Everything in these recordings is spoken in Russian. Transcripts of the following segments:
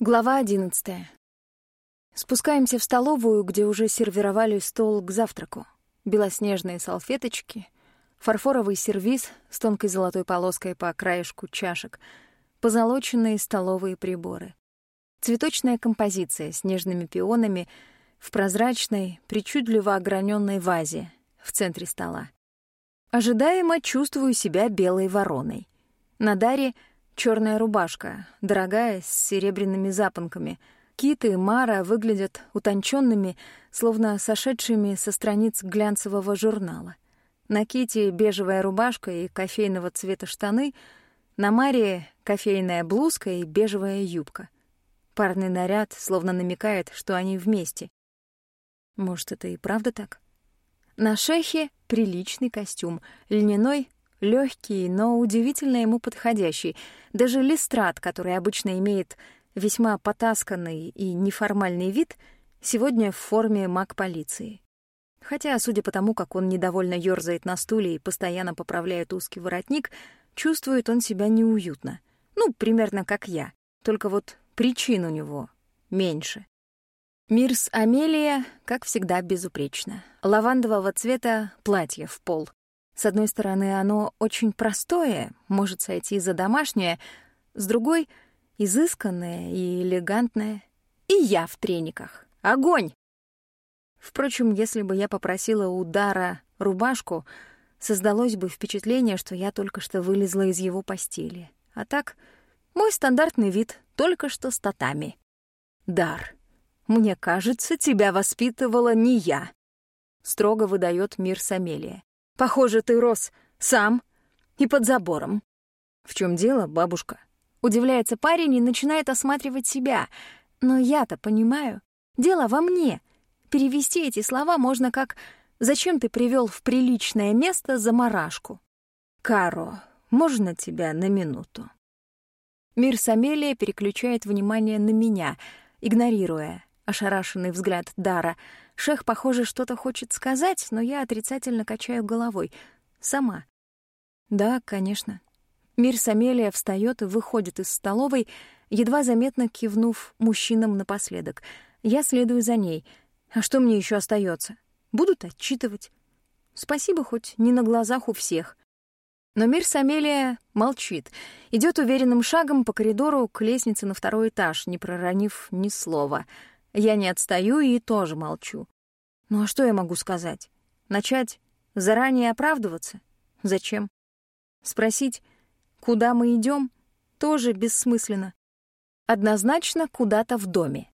Глава одиннадцатая. Спускаемся в столовую, где уже сервировали стол к завтраку. Белоснежные салфеточки, фарфоровый сервиз с тонкой золотой полоской по краешку чашек, позолоченные столовые приборы. Цветочная композиция с нежными пионами в прозрачной, причудливо ограненной вазе в центре стола. Ожидаемо чувствую себя белой вороной. На Даре — Черная рубашка, дорогая, с серебряными запонками. Кит и Мара выглядят утонченными, словно сошедшими со страниц глянцевого журнала. На Ките бежевая рубашка и кофейного цвета штаны, на Маре кофейная блузка и бежевая юбка. Парный наряд словно намекает, что они вместе. Может, это и правда так? На Шехе приличный костюм, льняной, легкий, но удивительно ему подходящий. Даже листрат, который обычно имеет весьма потасканный и неформальный вид, сегодня в форме маг-полиции. Хотя, судя по тому, как он недовольно ёрзает на стуле и постоянно поправляет узкий воротник, чувствует он себя неуютно. Ну, примерно как я. Только вот причин у него меньше. Мирс Амелия, как всегда, безупречно. Лавандового цвета платье в пол. С одной стороны, оно очень простое, может сойти за домашнее, с другой — изысканное и элегантное. И я в трениках. Огонь! Впрочем, если бы я попросила у Дара рубашку, создалось бы впечатление, что я только что вылезла из его постели. А так, мой стандартный вид только что с татами. Дар, мне кажется, тебя воспитывала не я. Строго выдает мир Самелия. Похоже, ты рос сам и под забором. В чем дело, бабушка? Удивляется парень и начинает осматривать себя. Но я-то понимаю. Дело во мне. Перевести эти слова можно как «Зачем ты привел в приличное место заморашку?» «Каро, можно тебя на минуту?» Мир Самелия переключает внимание на меня, игнорируя ошарашенный взгляд Дара — Шех, похоже, что-то хочет сказать, но я отрицательно качаю головой. Сама. Да, конечно. Мир Самелия встает и выходит из столовой, едва заметно кивнув мужчинам напоследок. Я следую за ней. А что мне еще остается? Будут отчитывать. Спасибо, хоть не на глазах у всех. Но мир Самелия молчит, идет уверенным шагом по коридору к лестнице на второй этаж, не проронив ни слова — я не отстаю и тоже молчу. Ну а что я могу сказать? Начать заранее оправдываться? Зачем? Спросить, куда мы идем, тоже бессмысленно. Однозначно куда-то в доме.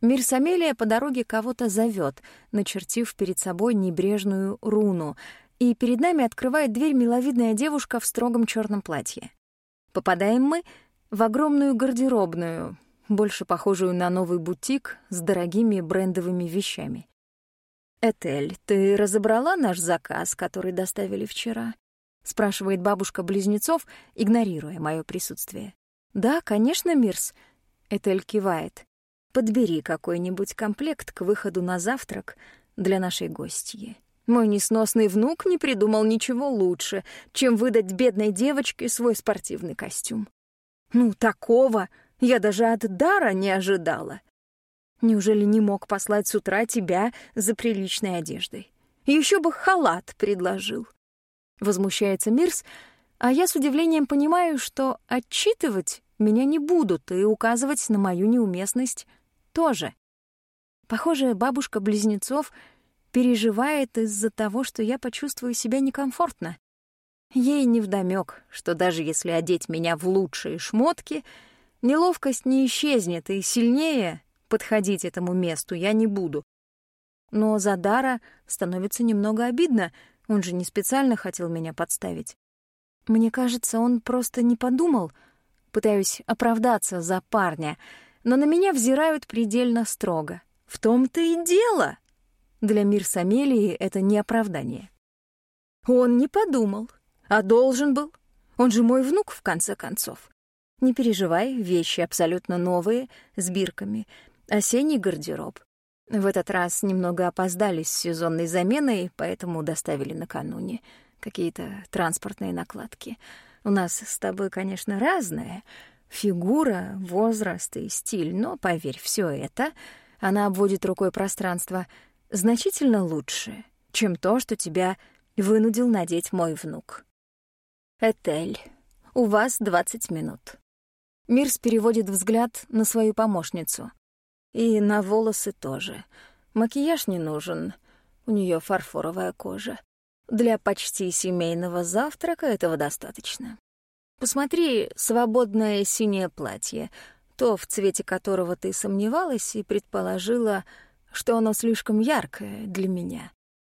Мир Самелия по дороге кого-то зовет, начертив перед собой небрежную руну, и перед нами открывает дверь миловидная девушка в строгом черном платье. Попадаем мы в огромную гардеробную, больше похожую на новый бутик с дорогими брендовыми вещами. «Этель, ты разобрала наш заказ, который доставили вчера?» — спрашивает бабушка близнецов, игнорируя мое присутствие. «Да, конечно, Мирс», — Этель кивает. «Подбери какой-нибудь комплект к выходу на завтрак для нашей гостьи. Мой несносный внук не придумал ничего лучше, чем выдать бедной девочке свой спортивный костюм. Ну, такого я даже от дара не ожидала. Неужели не мог послать с утра тебя за приличной одеждой? Еще бы халат предложил. Возмущается Мирс, а я с удивлением понимаю, что отчитывать меня не будут и указывать на мою неуместность тоже. Похоже, бабушка близнецов переживает из-за того, что я почувствую себя некомфортно. Ей невдомёк, что даже если одеть меня в лучшие шмотки — Неловкость не исчезнет, и сильнее подходить этому месту я не буду. Но за Дара становится немного обидно, он же не специально хотел меня подставить. Мне кажется, он просто не подумал. Пытаюсь оправдаться за парня, но на меня взирают предельно строго. В том-то и дело. Для мир Самелии это не оправдание. Он не подумал, а должен был. Он же мой внук, в конце концов. Не переживай, вещи абсолютно новые, с бирками. Осенний гардероб. В этот раз немного опоздали с сезонной заменой, поэтому доставили накануне. Какие-то транспортные накладки. У нас с тобой, конечно, разные. Фигура, возраст и стиль, но, поверь, все это, она обводит рукой пространство, значительно лучше, чем то, что тебя вынудил надеть мой внук. Этель, у вас 20 минут. Мирс переводит взгляд на свою помощницу. И на волосы тоже. Макияж не нужен, у нее фарфоровая кожа. Для почти семейного завтрака этого достаточно. Посмотри свободное синее платье, то, в цвете которого ты сомневалась и предположила, что оно слишком яркое для меня.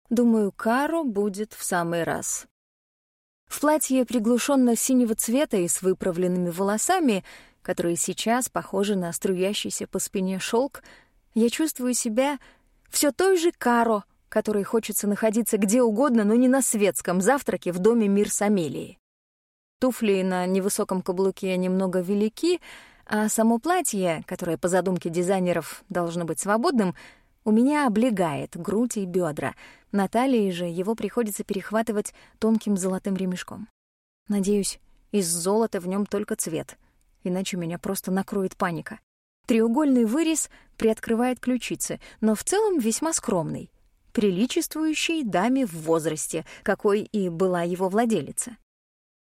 Думаю, Кару будет в самый раз. В платье приглушенно синего цвета и с выправленными волосами, которые сейчас похожи на струящийся по спине шелк, я чувствую себя все той же Каро, которой хочется находиться где угодно, но не на светском завтраке в доме Мир Самелии. Туфли на невысоком каблуке немного велики, а само платье, которое по задумке дизайнеров должно быть свободным, у меня облегает грудь и бедра. На талии же его приходится перехватывать тонким золотым ремешком. Надеюсь, из золота в нем только цвет, иначе меня просто накроет паника. Треугольный вырез приоткрывает ключицы, но в целом весьма скромный, приличествующий даме в возрасте, какой и была его владелица.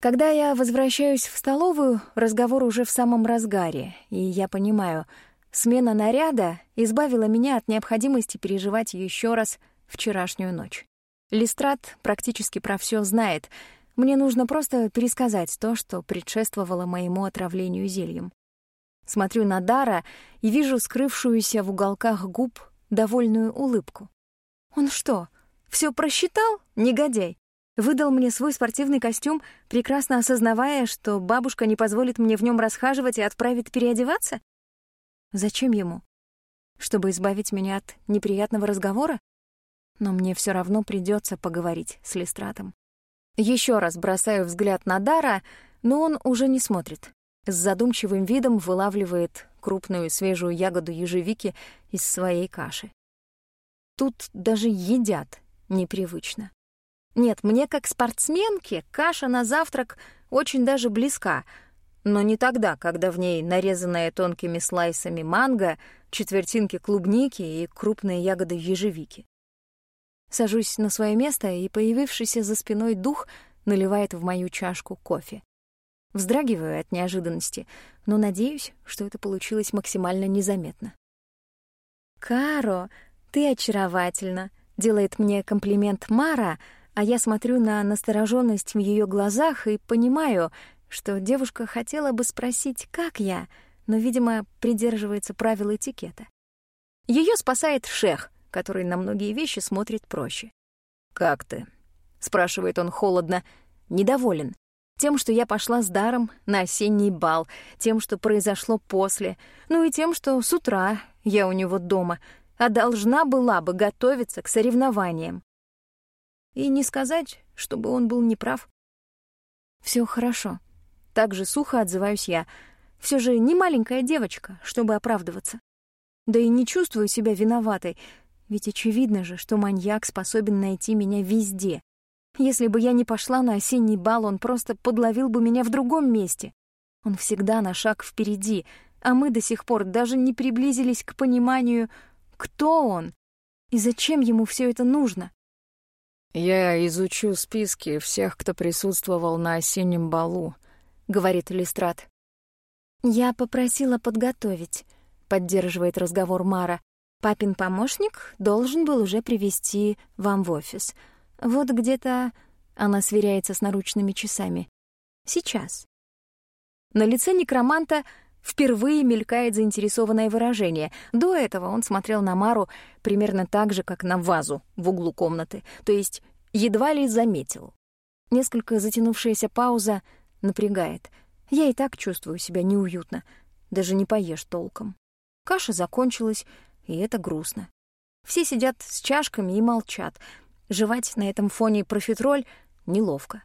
Когда я возвращаюсь в столовую, разговор уже в самом разгаре, и я понимаю, смена наряда избавила меня от необходимости переживать еще раз вчерашнюю ночь. Листрат практически про все знает. Мне нужно просто пересказать то, что предшествовало моему отравлению зельем. Смотрю на Дара и вижу скрывшуюся в уголках губ довольную улыбку. Он что, все просчитал, негодяй? Выдал мне свой спортивный костюм, прекрасно осознавая, что бабушка не позволит мне в нем расхаживать и отправит переодеваться? Зачем ему? Чтобы избавить меня от неприятного разговора? Но мне все равно придется поговорить с Листратом. Еще раз бросаю взгляд на Дара, но он уже не смотрит. С задумчивым видом вылавливает крупную свежую ягоду ежевики из своей каши. Тут даже едят непривычно. Нет, мне как спортсменке каша на завтрак очень даже близка, но не тогда, когда в ней нарезанная тонкими слайсами манго, четвертинки клубники и крупные ягоды ежевики. Сажусь на свое место, и появившийся за спиной дух наливает в мою чашку кофе. Вздрагиваю от неожиданности, но надеюсь, что это получилось максимально незаметно. «Каро, ты очаровательна», — делает мне комплимент Мара — а я смотрю на настороженность в ее глазах и понимаю, что девушка хотела бы спросить, как я, но, видимо, придерживается правил этикета. Ее спасает шех, который на многие вещи смотрит проще. «Как ты?» — спрашивает он холодно, недоволен. Тем, что я пошла с даром на осенний бал, тем, что произошло после, ну и тем, что с утра я у него дома, а должна была бы готовиться к соревнованиям. И не сказать, чтобы он был неправ. Все хорошо. Так же сухо отзываюсь я. Все же не маленькая девочка, чтобы оправдываться. Да и не чувствую себя виноватой, ведь очевидно же, что маньяк способен найти меня везде. Если бы я не пошла на осенний бал, он просто подловил бы меня в другом месте. Он всегда на шаг впереди, а мы до сих пор даже не приблизились к пониманию, кто он и зачем ему все это нужно. «Я изучу списки всех, кто присутствовал на осеннем балу», — говорит Листрат. «Я попросила подготовить», — поддерживает разговор Мара. «Папин помощник должен был уже привести вам в офис. Вот где-то...» — она сверяется с наручными часами. «Сейчас». На лице некроманта впервые мелькает заинтересованное выражение. До этого он смотрел на Мару примерно так же, как на вазу в углу комнаты, то есть едва ли заметил. Несколько затянувшаяся пауза напрягает. Я и так чувствую себя неуютно, даже не поешь толком. Каша закончилась, и это грустно. Все сидят с чашками и молчат. Жевать на этом фоне профитроль неловко.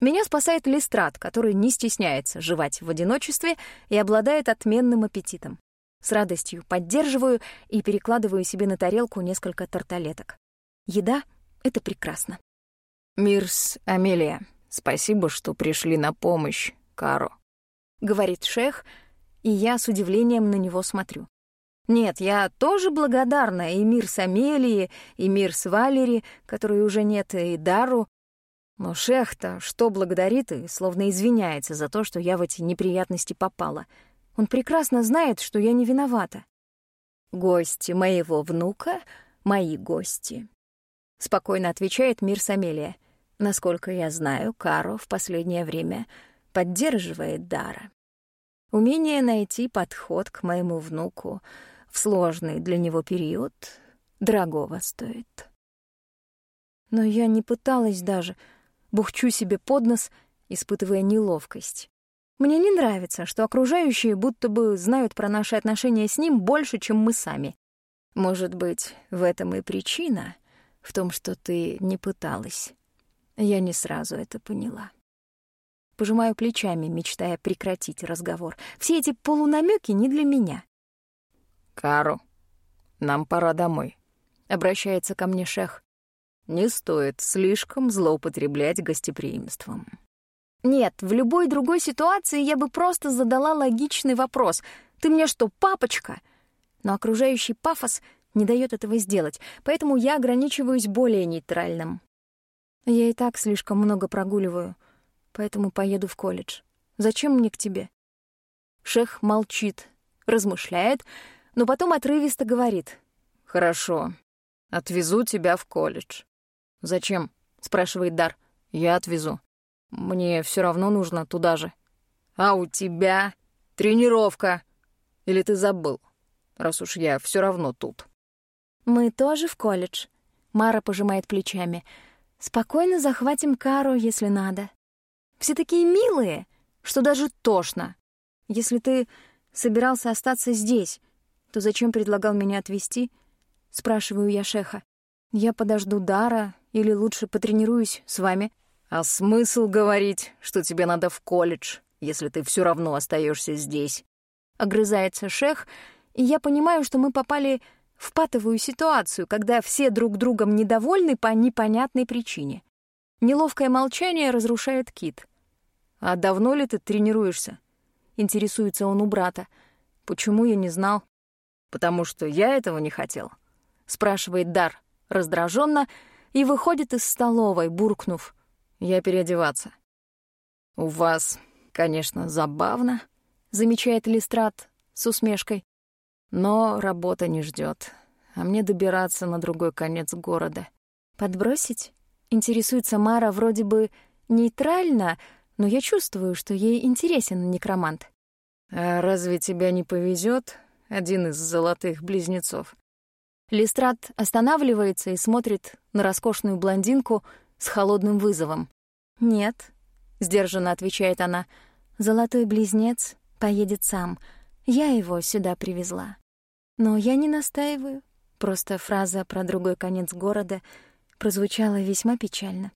Меня спасает листрат, который не стесняется жевать в одиночестве и обладает отменным аппетитом. С радостью поддерживаю и перекладываю себе на тарелку несколько тарталеток. Еда — это прекрасно. «Мирс, Амелия, спасибо, что пришли на помощь, Каро». говорит шех, и я с удивлением на него смотрю. Нет, я тоже благодарна и мир с Амелии, и мир с Валери, которой уже нет, и Дару. Но шех-то что благодарит и словно извиняется за то, что я в эти неприятности попала. Он прекрасно знает, что я не виновата. Гости моего внука — мои гости. Спокойно отвечает мир с. Насколько я знаю, Каро в последнее время поддерживает Дара. Умение найти подход к моему внуку в сложный для него период дорогого стоит. Но я не пыталась даже, бухчу себе под нос, испытывая неловкость. Мне не нравится, что окружающие будто бы знают про наши отношения с ним больше, чем мы сами. Может быть, в этом и причина, в том, что ты не пыталась. Я не сразу это поняла. Пожимаю плечами, мечтая прекратить разговор. Все эти полунамеки не для меня. «Кару, нам пора домой», — обращается ко мне шех. «Не стоит слишком злоупотреблять гостеприимством». Нет, в любой другой ситуации я бы просто задала логичный вопрос. «Ты мне что, папочка?» Но окружающий пафос не дает этого сделать, поэтому я ограничиваюсь более нейтральным. Я и так слишком много прогуливаю, поэтому поеду в колледж. Зачем мне к тебе? Шех молчит, размышляет, но потом отрывисто говорит. «Хорошо, отвезу тебя в колледж». «Зачем?» — спрашивает Дар. «Я отвезу. Мне все равно нужно туда же». «А у тебя тренировка. Или ты забыл, раз уж я все равно тут?» «Мы тоже в колледж», — Мара пожимает плечами. «Спокойно захватим Кару, если надо. Все такие милые, что даже тошно. Если ты собирался остаться здесь, то зачем предлагал меня отвезти? Спрашиваю я шеха. Я подожду Дара или лучше потренируюсь с вами? А смысл говорить, что тебе надо в колледж, если ты все равно остаешься здесь? Огрызается шех, и я понимаю, что мы попали в патовую ситуацию, когда все друг другом недовольны по непонятной причине. Неловкое молчание разрушает Кит. «А давно ли ты тренируешься?» Интересуется он у брата. «Почему я не знал?» «Потому что я этого не хотел», — спрашивает Дар раздраженно и выходит из столовой, буркнув. «Я переодеваться». «У вас, конечно, забавно», — замечает Листрат с усмешкой. «Но работа не ждет, а мне добираться на другой конец города». «Подбросить?» — интересуется Мара вроде бы нейтрально, но я чувствую, что ей интересен некромант. «А разве тебя не повезет, один из золотых близнецов?» Листрат останавливается и смотрит на роскошную блондинку с холодным вызовом. «Нет», — сдержанно отвечает она, — «золотой близнец поедет сам. Я его сюда привезла». Но я не настаиваю. Просто фраза про другой конец города прозвучала весьма печально.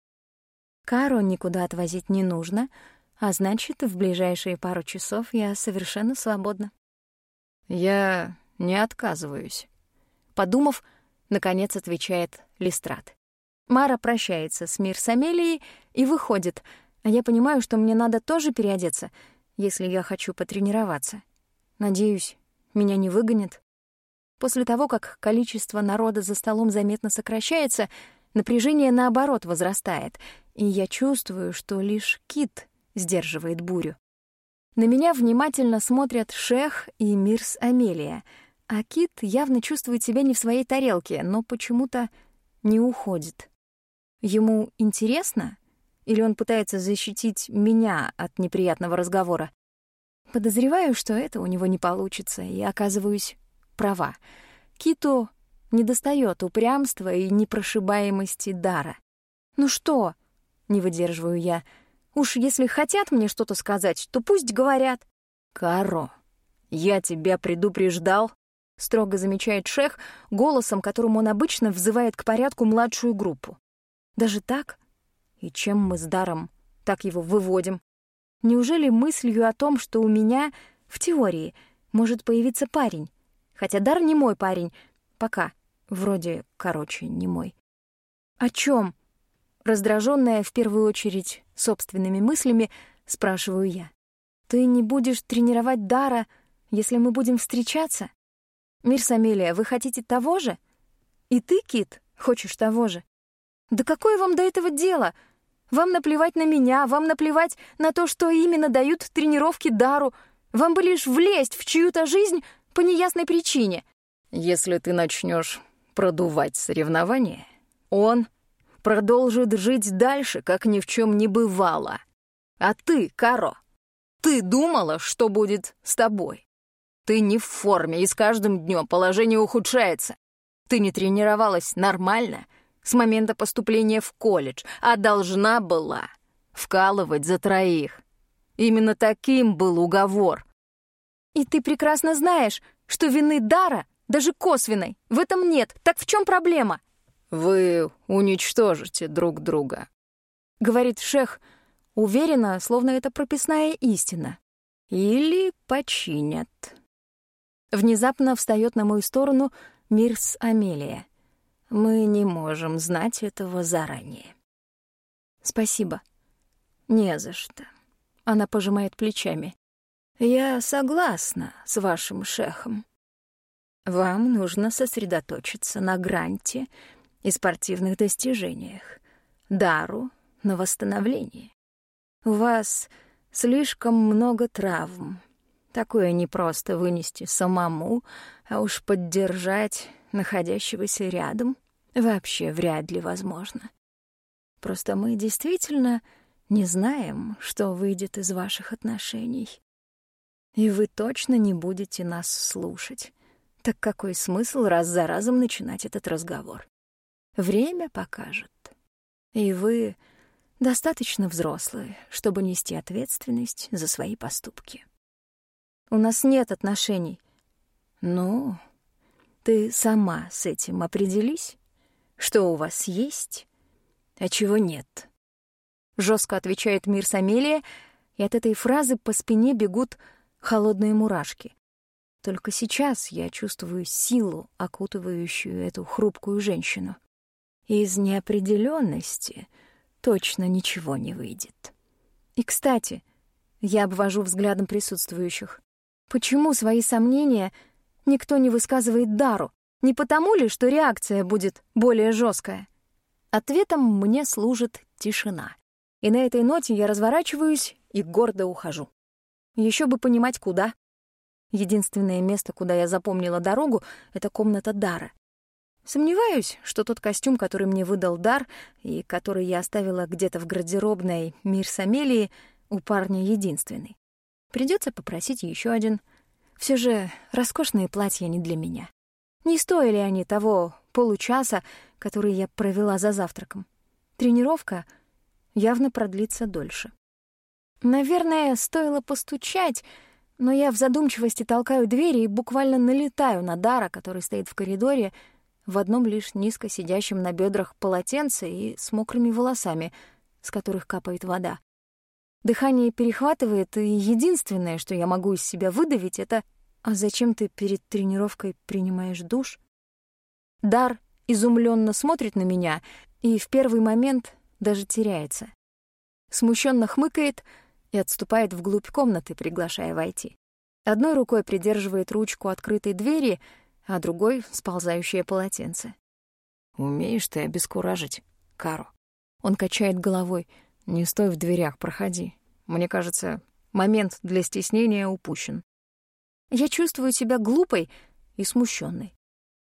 Кару никуда отвозить не нужно, а значит, в ближайшие пару часов я совершенно свободна. «Я не отказываюсь», — подумав, наконец отвечает Листрат. Мара прощается с Мир с Амелией и выходит, а я понимаю, что мне надо тоже переодеться, если я хочу потренироваться. Надеюсь, меня не выгонят. После того, как количество народа за столом заметно сокращается, напряжение, наоборот, возрастает, и я чувствую, что лишь кит сдерживает бурю. На меня внимательно смотрят Шех и Мирс Амелия, а кит явно чувствует себя не в своей тарелке, но почему-то не уходит. Ему интересно? Или он пытается защитить меня от неприятного разговора? Подозреваю, что это у него не получится, и оказываюсь права. Киту недостает упрямства и непрошибаемости дара. «Ну что?» — не выдерживаю я — Уж если хотят мне что-то сказать, то пусть говорят. «Каро, я тебя предупреждал», — строго замечает шех, голосом, которым он обычно взывает к порядку младшую группу. «Даже так? И чем мы с даром так его выводим? Неужели мыслью о том, что у меня, в теории, может появиться парень? Хотя дар не мой парень, пока, вроде, короче, не мой. О чем? Раздраженная в первую очередь собственными мыслями, спрашиваю я. Ты не будешь тренировать Дара, если мы будем встречаться? Мирс Амелия, вы хотите того же? И ты, Кит, хочешь того же? Да какое вам до этого дело? Вам наплевать на меня, вам наплевать на то, что именно дают тренировки Дару. Вам бы лишь влезть в чью-то жизнь по неясной причине. Если ты начнешь продувать соревнования, он продолжит жить дальше, как ни в чем не бывало. А ты, Каро, ты думала, что будет с тобой? Ты не в форме, и с каждым днем положение ухудшается. Ты не тренировалась нормально с момента поступления в колледж, а должна была вкалывать за троих. Именно таким был уговор. И ты прекрасно знаешь, что вины Дара, даже косвенной, в этом нет. Так в чем проблема? Вы уничтожите друг друга, говорит шех, уверенно, словно это прописная истина. Или починят. Внезапно встает на мою сторону Мирс Амелия. Мы не можем знать этого заранее. Спасибо. Не за что. Она пожимает плечами. Я согласна с вашим шехом. Вам нужно сосредоточиться на гранте и спортивных достижениях, дару на восстановление. У вас слишком много травм. Такое не просто вынести самому, а уж поддержать находящегося рядом вообще вряд ли возможно. Просто мы действительно не знаем, что выйдет из ваших отношений. И вы точно не будете нас слушать. Так какой смысл раз за разом начинать этот разговор? Время покажет. И вы достаточно взрослые, чтобы нести ответственность за свои поступки. У нас нет отношений. Ну, ты сама с этим определись, что у вас есть, а чего нет. Жестко отвечает Мир Самелия, и от этой фразы по спине бегут холодные мурашки. Только сейчас я чувствую силу, окутывающую эту хрупкую женщину. Из неопределенности точно ничего не выйдет. И, кстати, я обвожу взглядом присутствующих. Почему свои сомнения никто не высказывает Дару? Не потому ли, что реакция будет более жесткая? Ответом мне служит тишина. И на этой ноте я разворачиваюсь и гордо ухожу. Еще бы понимать, куда. Единственное место, куда я запомнила дорогу, — это комната Дара. Сомневаюсь, что тот костюм, который мне выдал Дар и который я оставила где-то в гардеробной Мир Самелии, у парня единственный. Придется попросить еще один. Все же роскошные платья не для меня. Не стоили они того получаса, который я провела за завтраком. Тренировка явно продлится дольше. Наверное, стоило постучать, но я в задумчивости толкаю двери и буквально налетаю на Дара, который стоит в коридоре, в одном лишь низко сидящем на бедрах полотенце и с мокрыми волосами, с которых капает вода. Дыхание перехватывает, и единственное, что я могу из себя выдавить, это «А зачем ты перед тренировкой принимаешь душ?» Дар изумленно смотрит на меня и в первый момент даже теряется. Смущенно хмыкает и отступает вглубь комнаты, приглашая войти. Одной рукой придерживает ручку открытой двери, а другой — сползающее полотенце. «Умеешь ты обескуражить, Каро?» Он качает головой — «Не стой в дверях, проходи. Мне кажется, момент для стеснения упущен». Я чувствую себя глупой и смущенной.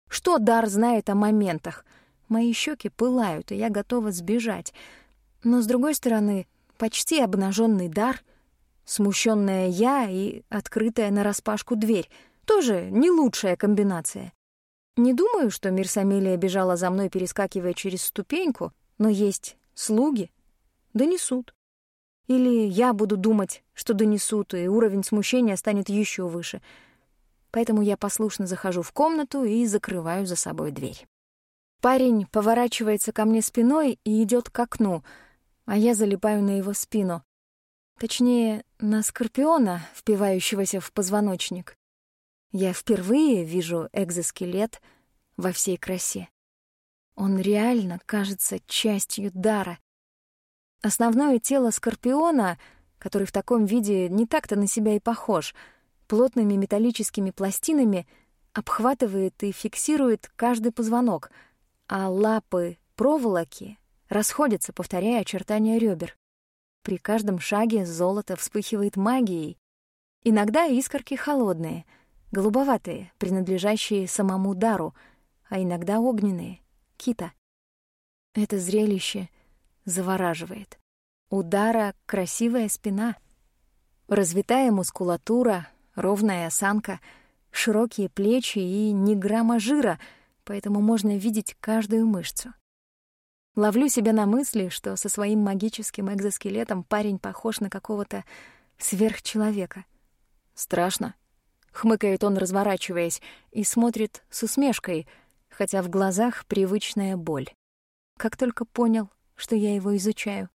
Что Дар знает о моментах? Мои щеки пылают, и я готова сбежать. Но, с другой стороны, почти обнаженный Дар, смущенная я и открытая нараспашку дверь — тоже не лучшая комбинация. Не думаю, что Мирсамелия бежала за мной, перескакивая через ступеньку, но есть слуги, донесут. Или я буду думать, что донесут, и уровень смущения станет еще выше. Поэтому я послушно захожу в комнату и закрываю за собой дверь. Парень поворачивается ко мне спиной и идет к окну, а я залипаю на его спину. Точнее, на скорпиона, впивающегося в позвоночник. Я впервые вижу экзоскелет во всей красе. Он реально кажется частью дара, Основное тело Скорпиона, который в таком виде не так-то на себя и похож, плотными металлическими пластинами обхватывает и фиксирует каждый позвонок, а лапы проволоки расходятся, повторяя очертания ребер. При каждом шаге золото вспыхивает магией. Иногда искорки холодные, голубоватые, принадлежащие самому дару, а иногда огненные, кита. Это зрелище завораживает. У дара красивая спина, развитая мускулатура, ровная осанка, широкие плечи и ни грамма жира, поэтому можно видеть каждую мышцу. Ловлю себя на мысли, что со своим магическим экзоскелетом парень похож на какого-то сверхчеловека. «Страшно», — хмыкает он, разворачиваясь, и смотрит с усмешкой, хотя в глазах привычная боль. Как только понял, что я его изучаю.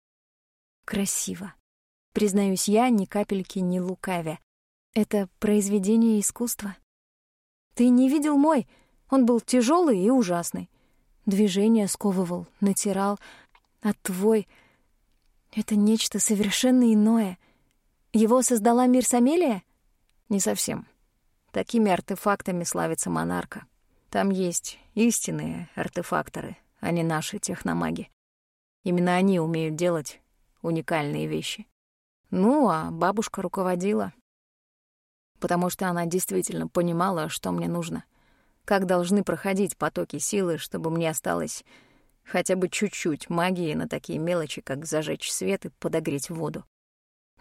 Красиво. Признаюсь я, ни капельки не лукавя. Это произведение искусства. Ты не видел мой? Он был тяжелый и ужасный. Движение сковывал, натирал. А твой — это нечто совершенно иное. Его создала мир Самелия? Не совсем. Такими артефактами славится монарка. Там есть истинные артефакторы, а не наши техномаги. Именно они умеют делать уникальные вещи. Ну, а бабушка руководила, потому что она действительно понимала, что мне нужно — как должны проходить потоки силы, чтобы мне осталось хотя бы чуть-чуть магии на такие мелочи, как зажечь свет и подогреть воду.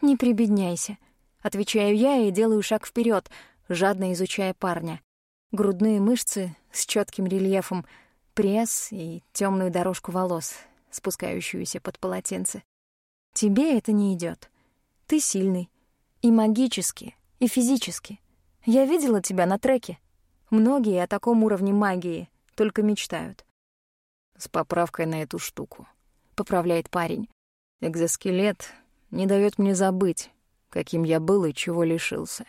«Не прибедняйся», — отвечаю я и делаю шаг вперед, жадно изучая парня. Грудные мышцы с четким рельефом, пресс и темную дорожку волос, спускающуюся под полотенце. Тебе это не идет. Ты сильный. И магически, и физически. Я видела тебя на треке. Многие о таком уровне магии только мечтают. С поправкой на эту штуку. Поправляет парень. Экзоскелет не дает мне забыть, каким я был и чего лишился.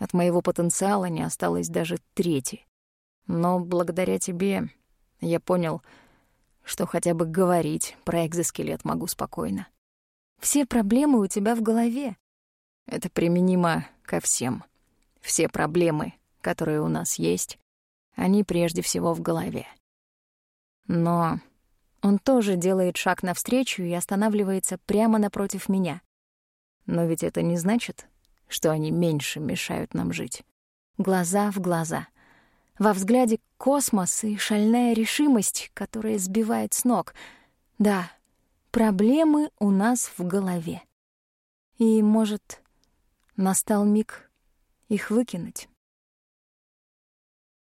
От моего потенциала не осталось даже трети. Но благодаря тебе я понял, что хотя бы говорить про экзоскелет могу спокойно. Все проблемы у тебя в голове. Это применимо ко всем. Все проблемы которые у нас есть, они прежде всего в голове. Но он тоже делает шаг навстречу и останавливается прямо напротив меня. Но ведь это не значит, что они меньше мешают нам жить. Глаза в глаза. Во взгляде космос и шальная решимость, которая сбивает с ног. Да, проблемы у нас в голове. И, может, настал миг их выкинуть.